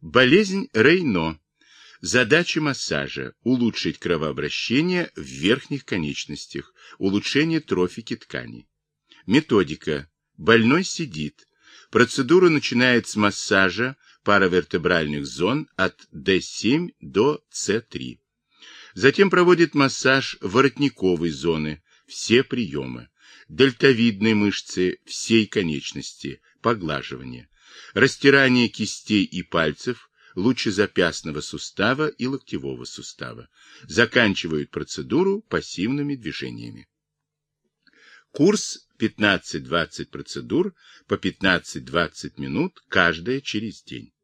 Болезнь Рейно. Задача массажа – улучшить кровообращение в верхних конечностях, улучшение трофики тканей. Методика. Больной сидит. Процедура начинает с массажа паравертебральных зон от D7 до C3. Затем проводит массаж воротниковой зоны, все приемы, дельтовидной мышцы всей конечности, поглаживание, растирание кистей и пальцев, лучезапястного сустава и локтевого сустава. Заканчивают процедуру пассивными движениями. Курс 15-20 процедур по 15-20 минут каждая через день.